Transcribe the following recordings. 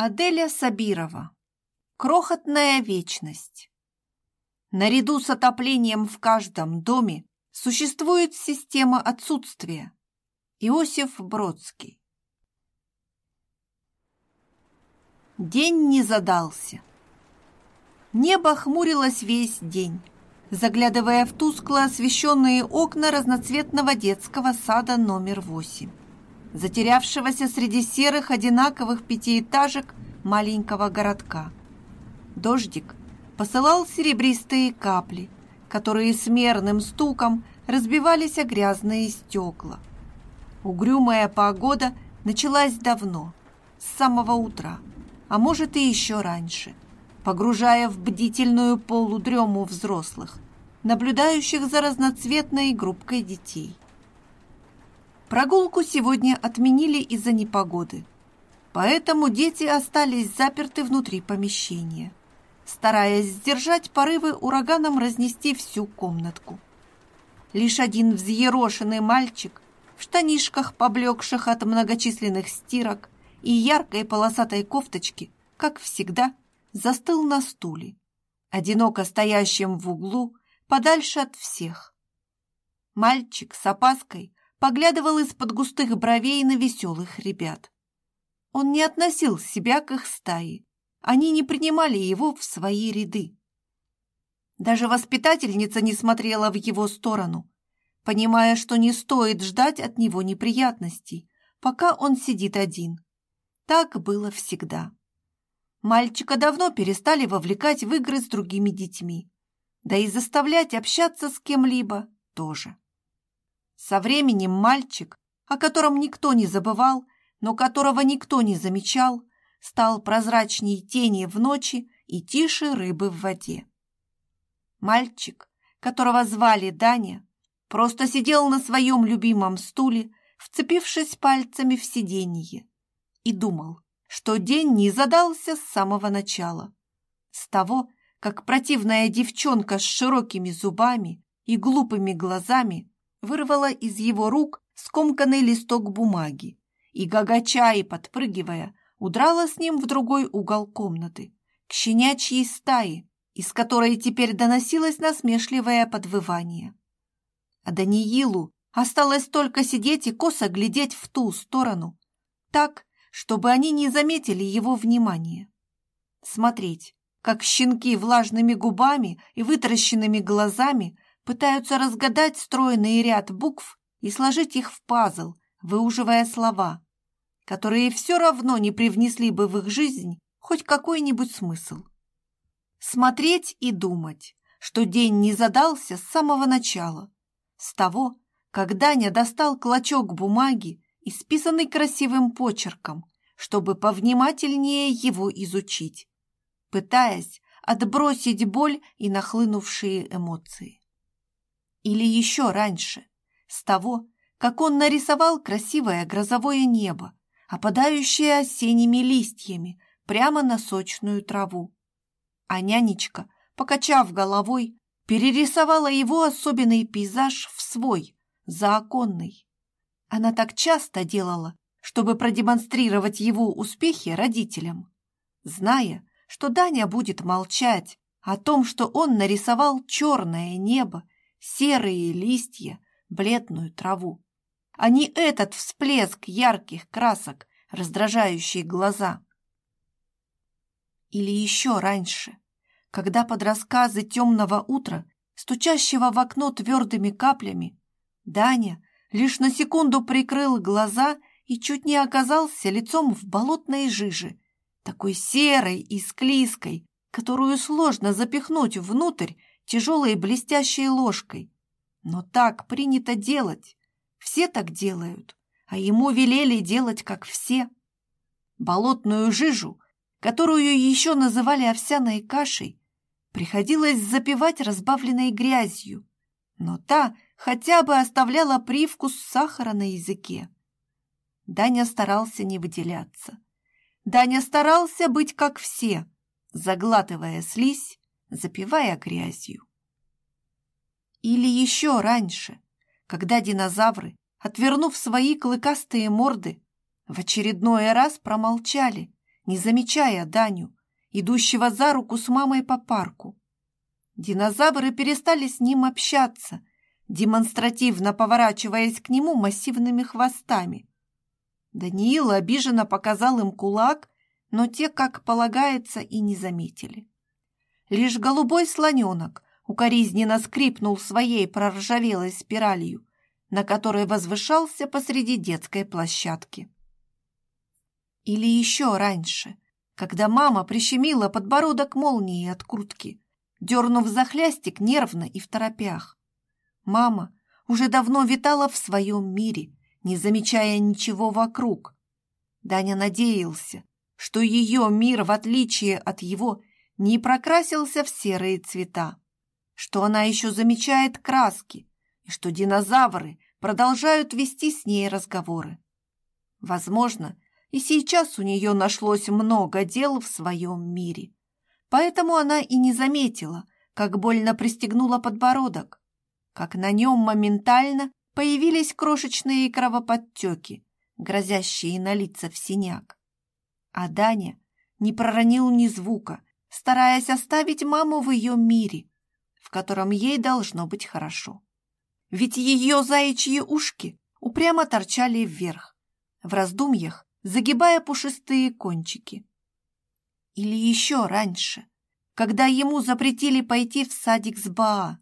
Аделя Сабирова. Крохотная вечность. Наряду с отоплением в каждом доме существует система отсутствия. Иосиф Бродский. День не задался. Небо хмурилось весь день, заглядывая в тускло освещенные окна разноцветного детского сада номер восемь затерявшегося среди серых одинаковых пятиэтажек маленького городка. Дождик посылал серебристые капли, которые с мерным стуком разбивались о грязные стекла. Угрюмая погода началась давно, с самого утра, а может и еще раньше, погружая в бдительную полудрему взрослых, наблюдающих за разноцветной группкой детей. Прогулку сегодня отменили из-за непогоды, поэтому дети остались заперты внутри помещения, стараясь сдержать порывы ураганом разнести всю комнатку. Лишь один взъерошенный мальчик в штанишках, поблекших от многочисленных стирок и яркой полосатой кофточки, как всегда, застыл на стуле, одиноко стоящем в углу, подальше от всех. Мальчик с опаской поглядывал из-под густых бровей на веселых ребят. Он не относил себя к их стае, они не принимали его в свои ряды. Даже воспитательница не смотрела в его сторону, понимая, что не стоит ждать от него неприятностей, пока он сидит один. Так было всегда. Мальчика давно перестали вовлекать в игры с другими детьми, да и заставлять общаться с кем-либо тоже. Со временем мальчик, о котором никто не забывал, но которого никто не замечал, стал прозрачней тени в ночи и тише рыбы в воде. Мальчик, которого звали Даня, просто сидел на своем любимом стуле, вцепившись пальцами в сиденье, и думал, что день не задался с самого начала. С того, как противная девчонка с широкими зубами и глупыми глазами вырвала из его рук скомканный листок бумаги и, гагача и подпрыгивая, удрала с ним в другой угол комнаты, к щенячьей стае, из которой теперь доносилось насмешливое подвывание. А Даниилу осталось только сидеть и косо глядеть в ту сторону, так, чтобы они не заметили его внимания. Смотреть, как щенки влажными губами и вытаращенными глазами пытаются разгадать стройный ряд букв и сложить их в пазл, выуживая слова, которые все равно не привнесли бы в их жизнь хоть какой-нибудь смысл. Смотреть и думать, что день не задался с самого начала, с того, как Даня достал клочок бумаги, исписанный красивым почерком, чтобы повнимательнее его изучить, пытаясь отбросить боль и нахлынувшие эмоции или еще раньше, с того, как он нарисовал красивое грозовое небо, опадающее осенними листьями прямо на сочную траву. А нянечка, покачав головой, перерисовала его особенный пейзаж в свой, заоконный. Она так часто делала, чтобы продемонстрировать его успехи родителям, зная, что Даня будет молчать о том, что он нарисовал черное небо серые листья, бледную траву, а не этот всплеск ярких красок, раздражающий глаза. Или еще раньше, когда под рассказы темного утра, стучащего в окно твердыми каплями, Даня лишь на секунду прикрыл глаза и чуть не оказался лицом в болотной жиже, такой серой и склизкой, которую сложно запихнуть внутрь тяжелой блестящей ложкой. Но так принято делать. Все так делают, а ему велели делать, как все. Болотную жижу, которую еще называли овсяной кашей, приходилось запивать разбавленной грязью, но та хотя бы оставляла привкус сахара на языке. Даня старался не выделяться. Даня старался быть как все, заглатывая слизь запивая грязью. Или еще раньше, когда динозавры, отвернув свои клыкастые морды, в очередной раз промолчали, не замечая Даню, идущего за руку с мамой по парку. Динозавры перестали с ним общаться, демонстративно поворачиваясь к нему массивными хвостами. Даниил обиженно показал им кулак, но те, как полагается, и не заметили. Лишь голубой слоненок укоризненно скрипнул своей проржавелой спиралью, на которой возвышался посреди детской площадки. Или еще раньше, когда мама прищемила подбородок молнией от куртки, дернув за хлястик нервно и в торопях. Мама уже давно витала в своем мире, не замечая ничего вокруг. Даня надеялся, что ее мир, в отличие от его, не прокрасился в серые цвета, что она еще замечает краски и что динозавры продолжают вести с ней разговоры. Возможно, и сейчас у нее нашлось много дел в своем мире, поэтому она и не заметила, как больно пристегнула подбородок, как на нем моментально появились крошечные кровоподтеки, грозящие налиться в синяк. А Даня не проронил ни звука, стараясь оставить маму в ее мире, в котором ей должно быть хорошо. Ведь ее заячьи ушки упрямо торчали вверх, в раздумьях загибая пушистые кончики. Или еще раньше, когда ему запретили пойти в садик с Баа,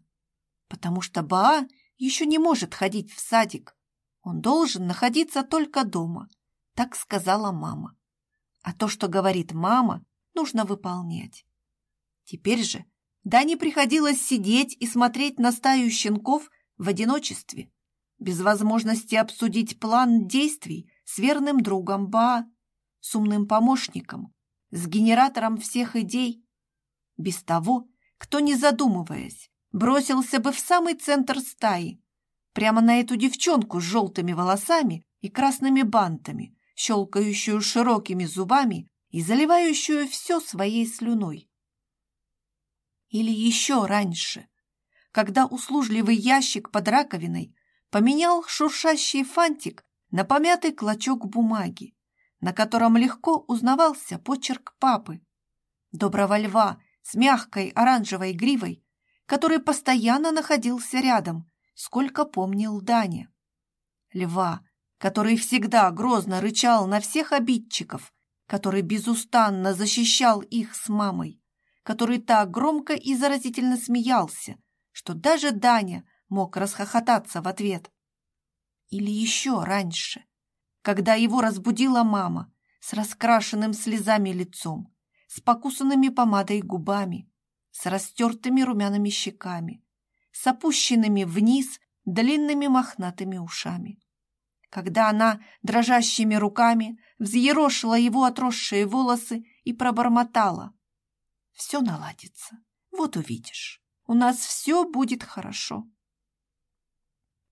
потому что Баа еще не может ходить в садик, он должен находиться только дома, так сказала мама. А то, что говорит мама, нужно выполнять. Теперь же Дане приходилось сидеть и смотреть на стаю щенков в одиночестве, без возможности обсудить план действий с верным другом Ба, с умным помощником, с генератором всех идей, без того, кто, не задумываясь, бросился бы в самый центр стаи, прямо на эту девчонку с желтыми волосами и красными бантами, щелкающую широкими зубами и заливающую все своей слюной. Или еще раньше, когда услужливый ящик под раковиной поменял шуршащий фантик на помятый клочок бумаги, на котором легко узнавался почерк папы, доброго льва с мягкой оранжевой гривой, который постоянно находился рядом, сколько помнил Даня. Льва, который всегда грозно рычал на всех обидчиков, который безустанно защищал их с мамой, который так громко и заразительно смеялся, что даже Даня мог расхохотаться в ответ. Или еще раньше, когда его разбудила мама с раскрашенным слезами лицом, с покусанными помадой губами, с растертыми румяными щеками, с опущенными вниз длинными мохнатыми ушами когда она дрожащими руками взъерошила его отросшие волосы и пробормотала. «Все наладится. Вот увидишь. У нас все будет хорошо».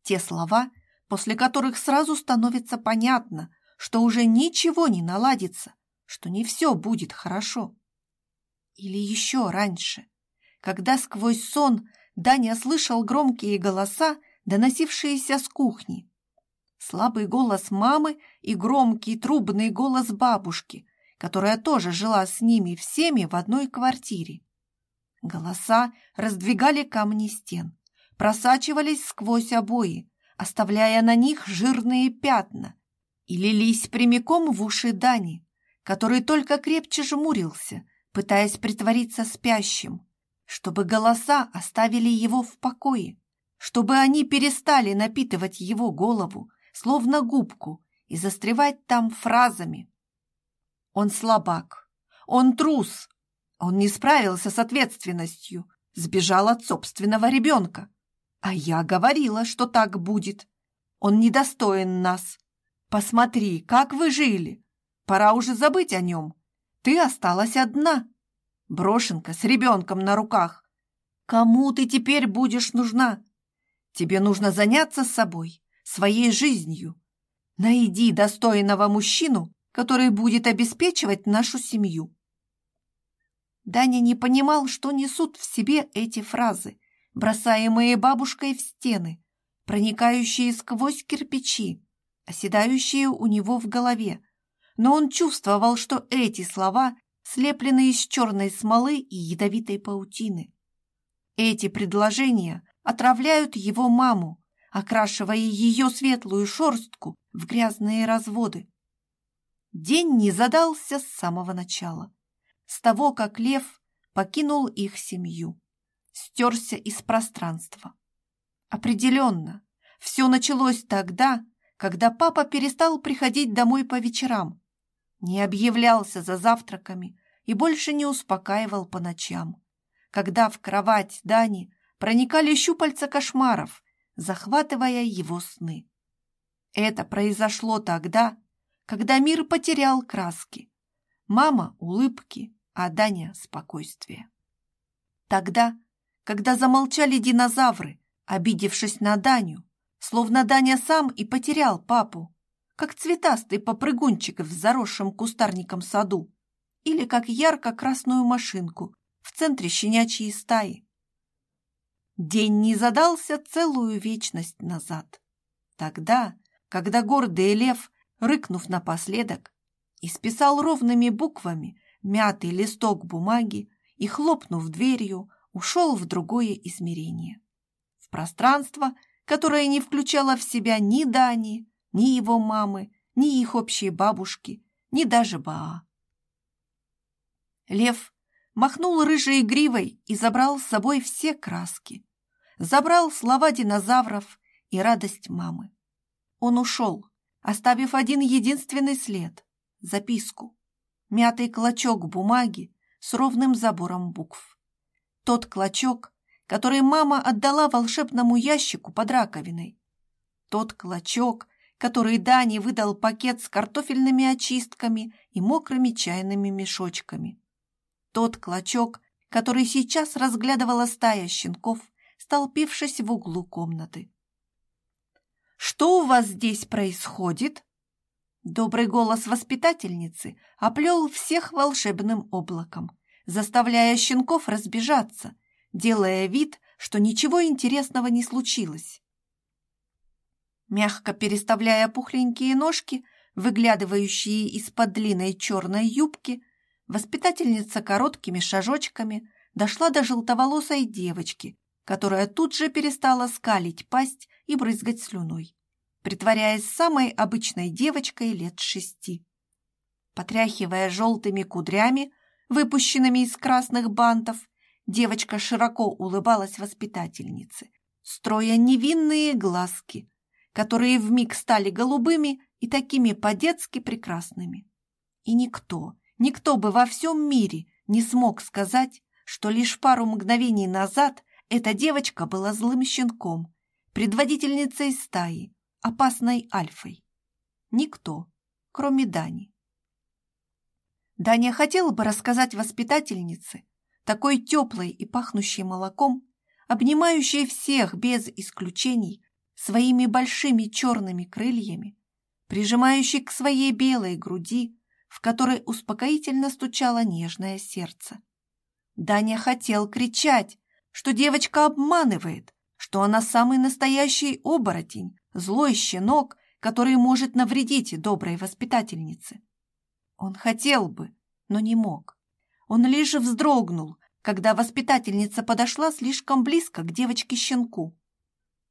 Те слова, после которых сразу становится понятно, что уже ничего не наладится, что не все будет хорошо. Или еще раньше, когда сквозь сон Даня слышал громкие голоса, доносившиеся с кухни, слабый голос мамы и громкий трубный голос бабушки, которая тоже жила с ними всеми в одной квартире. Голоса раздвигали камни стен, просачивались сквозь обои, оставляя на них жирные пятна, и лились прямиком в уши Дани, который только крепче жмурился, пытаясь притвориться спящим, чтобы голоса оставили его в покое, чтобы они перестали напитывать его голову, словно губку, и застревать там фразами. Он слабак, он трус, он не справился с ответственностью, сбежал от собственного ребенка. А я говорила, что так будет. Он недостоин нас. Посмотри, как вы жили. Пора уже забыть о нем. Ты осталась одна. Брошенка с ребенком на руках. Кому ты теперь будешь нужна? Тебе нужно заняться собой, своей жизнью. Найди достойного мужчину, который будет обеспечивать нашу семью. Даня не понимал, что несут в себе эти фразы, бросаемые бабушкой в стены, проникающие сквозь кирпичи, оседающие у него в голове, но он чувствовал, что эти слова слеплены из черной смолы и ядовитой паутины. Эти предложения отравляют его маму, окрашивая ее светлую шерстку в грязные разводы. День не задался с самого начала, с того, как лев покинул их семью, стерся из пространства. Определенно, все началось тогда, когда папа перестал приходить домой по вечерам, не объявлялся за завтраками и больше не успокаивал по ночам, когда в кровать Дани проникали щупальца кошмаров, захватывая его сны. Это произошло тогда, когда мир потерял краски. Мама — улыбки, а Даня — спокойствие. Тогда, когда замолчали динозавры, обидевшись на Даню, словно Даня сам и потерял папу, как цветастый попрыгунчик в заросшем кустарником саду или как ярко-красную машинку в центре щенячьей стаи. День не задался целую вечность назад. Тогда, когда гордый лев, рыкнув напоследок, исписал ровными буквами мятый листок бумаги и, хлопнув дверью, ушел в другое измерение. В пространство, которое не включало в себя ни Дани, ни его мамы, ни их общие бабушки, ни даже Баа. Лев махнул рыжей гривой и забрал с собой все краски. Забрал слова динозавров и радость мамы. Он ушел, оставив один единственный след — записку. Мятый клочок бумаги с ровным забором букв. Тот клочок, который мама отдала волшебному ящику под раковиной. Тот клочок, который Дани выдал пакет с картофельными очистками и мокрыми чайными мешочками. Тот клочок, который сейчас разглядывала стая щенков, столпившись в углу комнаты. «Что у вас здесь происходит?» Добрый голос воспитательницы оплел всех волшебным облаком, заставляя щенков разбежаться, делая вид, что ничего интересного не случилось. Мягко переставляя пухленькие ножки, выглядывающие из-под длинной черной юбки, воспитательница короткими шажочками дошла до желтоволосой девочки, которая тут же перестала скалить пасть и брызгать слюной, притворяясь самой обычной девочкой лет шести. Потряхивая желтыми кудрями, выпущенными из красных бантов, девочка широко улыбалась воспитательнице, строя невинные глазки, которые вмиг стали голубыми и такими по-детски прекрасными. И никто, Никто бы во всем мире не смог сказать, что лишь пару мгновений назад эта девочка была злым щенком, предводительницей стаи, опасной альфой. Никто, кроме Дани. Даня хотела бы рассказать воспитательнице, такой теплой и пахнущей молоком, обнимающей всех без исключений своими большими черными крыльями, прижимающей к своей белой груди в которой успокоительно стучало нежное сердце. Даня хотел кричать, что девочка обманывает, что она самый настоящий оборотень, злой щенок, который может навредить доброй воспитательнице. Он хотел бы, но не мог. Он лишь вздрогнул, когда воспитательница подошла слишком близко к девочке-щенку.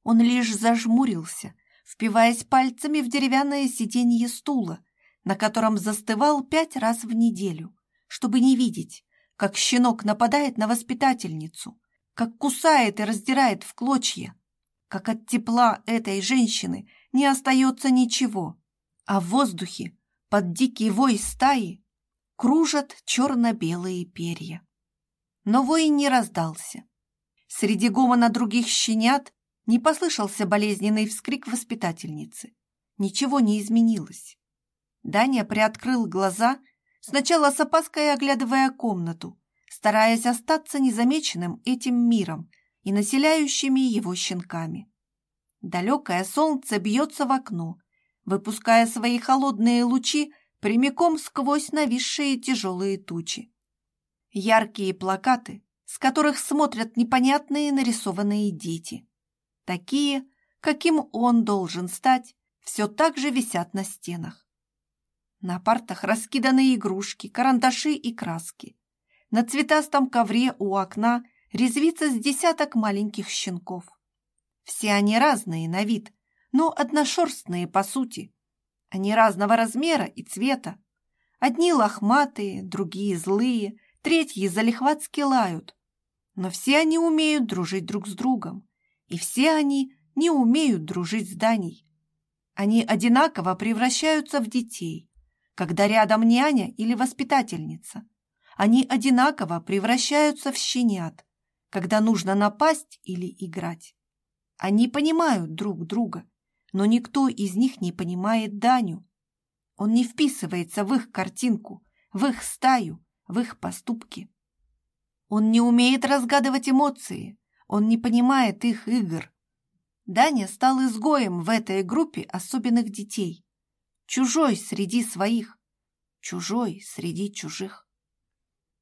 Он лишь зажмурился, впиваясь пальцами в деревянное сиденье стула, на котором застывал пять раз в неделю, чтобы не видеть, как щенок нападает на воспитательницу, как кусает и раздирает в клочья, как от тепла этой женщины не остается ничего, а в воздухе под дикий вой стаи кружат черно-белые перья. Но вой не раздался. Среди гомона других щенят не послышался болезненный вскрик воспитательницы. Ничего не изменилось. Даня приоткрыл глаза, сначала с опаской оглядывая комнату, стараясь остаться незамеченным этим миром и населяющими его щенками. Далекое солнце бьется в окно, выпуская свои холодные лучи прямиком сквозь нависшие тяжелые тучи. Яркие плакаты, с которых смотрят непонятные нарисованные дети. Такие, каким он должен стать, все так же висят на стенах. На партах раскиданы игрушки, карандаши и краски. На цветастом ковре у окна резвится с десяток маленьких щенков. Все они разные на вид, но одношерстные по сути. Они разного размера и цвета. Одни лохматые, другие злые, третьи залихватски лают. Но все они умеют дружить друг с другом, и все они не умеют дружить с Даней. Они одинаково превращаются в детей, когда рядом няня или воспитательница. Они одинаково превращаются в щенят, когда нужно напасть или играть. Они понимают друг друга, но никто из них не понимает Даню. Он не вписывается в их картинку, в их стаю, в их поступки. Он не умеет разгадывать эмоции, он не понимает их игр. Даня стал изгоем в этой группе особенных детей, чужой среди своих, чужой среди чужих.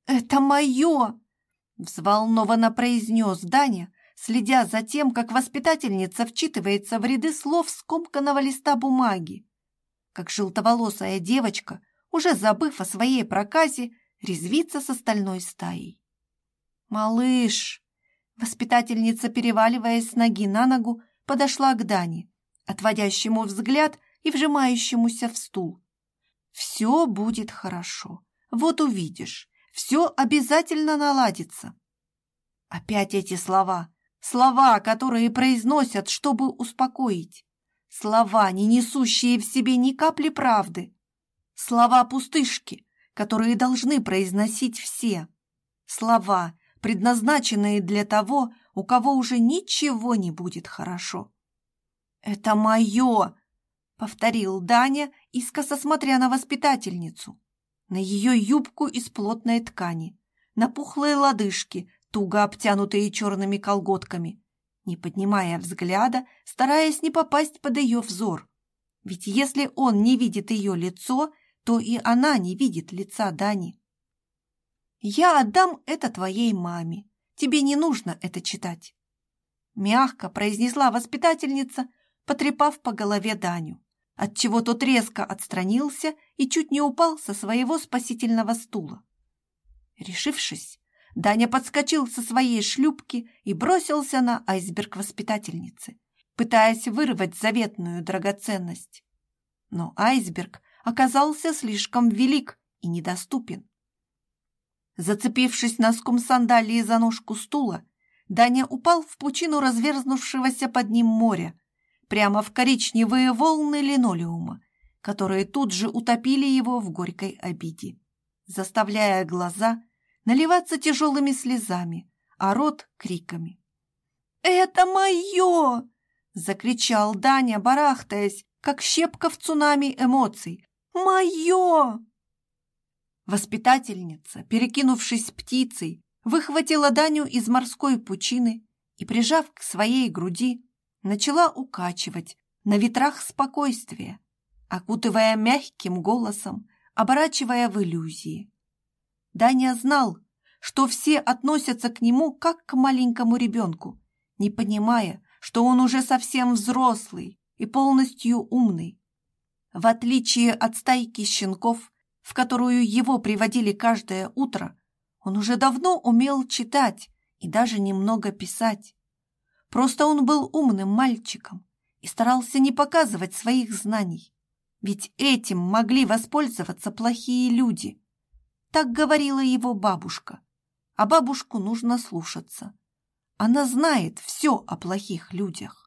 «Это мое!» — взволнованно произнес Даня, следя за тем, как воспитательница вчитывается в ряды слов скомканного листа бумаги, как желтоволосая девочка, уже забыв о своей проказе, резвится с остальной стаей. «Малыш!» Воспитательница, переваливаясь с ноги на ногу, подошла к Дане, отводящему взгляд и вжимающемуся в стул. «Все будет хорошо. Вот увидишь. Все обязательно наладится». Опять эти слова. Слова, которые произносят, чтобы успокоить. Слова, не несущие в себе ни капли правды. Слова пустышки, которые должны произносить все. Слова, предназначенные для того, у кого уже ничего не будет хорошо. «Это мое!» — повторил Даня, искоса смотря на воспитательницу, на ее юбку из плотной ткани, на пухлые лодыжки, туго обтянутые черными колготками, не поднимая взгляда, стараясь не попасть под ее взор. Ведь если он не видит ее лицо, то и она не видит лица Дани. «Я отдам это твоей маме. Тебе не нужно это читать», — мягко произнесла воспитательница, потрепав по голове Даню, отчего тот резко отстранился и чуть не упал со своего спасительного стула. Решившись, Даня подскочил со своей шлюпки и бросился на айсберг воспитательницы, пытаясь вырвать заветную драгоценность. Но айсберг оказался слишком велик и недоступен. Зацепившись носком сандалии за ножку стула, Даня упал в пучину разверзнувшегося под ним моря, прямо в коричневые волны линолеума, которые тут же утопили его в горькой обиде, заставляя глаза наливаться тяжелыми слезами, а рот — криками. «Это мое!» — закричал Даня, барахтаясь, как щепка в цунами эмоций. «Мое!» Воспитательница, перекинувшись птицей, выхватила Даню из морской пучины и, прижав к своей груди, начала укачивать на ветрах спокойствия, окутывая мягким голосом, оборачивая в иллюзии. Даня знал, что все относятся к нему как к маленькому ребенку, не понимая, что он уже совсем взрослый и полностью умный. В отличие от стайки щенков, в которую его приводили каждое утро, он уже давно умел читать и даже немного писать. Просто он был умным мальчиком и старался не показывать своих знаний, ведь этим могли воспользоваться плохие люди. Так говорила его бабушка, а бабушку нужно слушаться. Она знает все о плохих людях.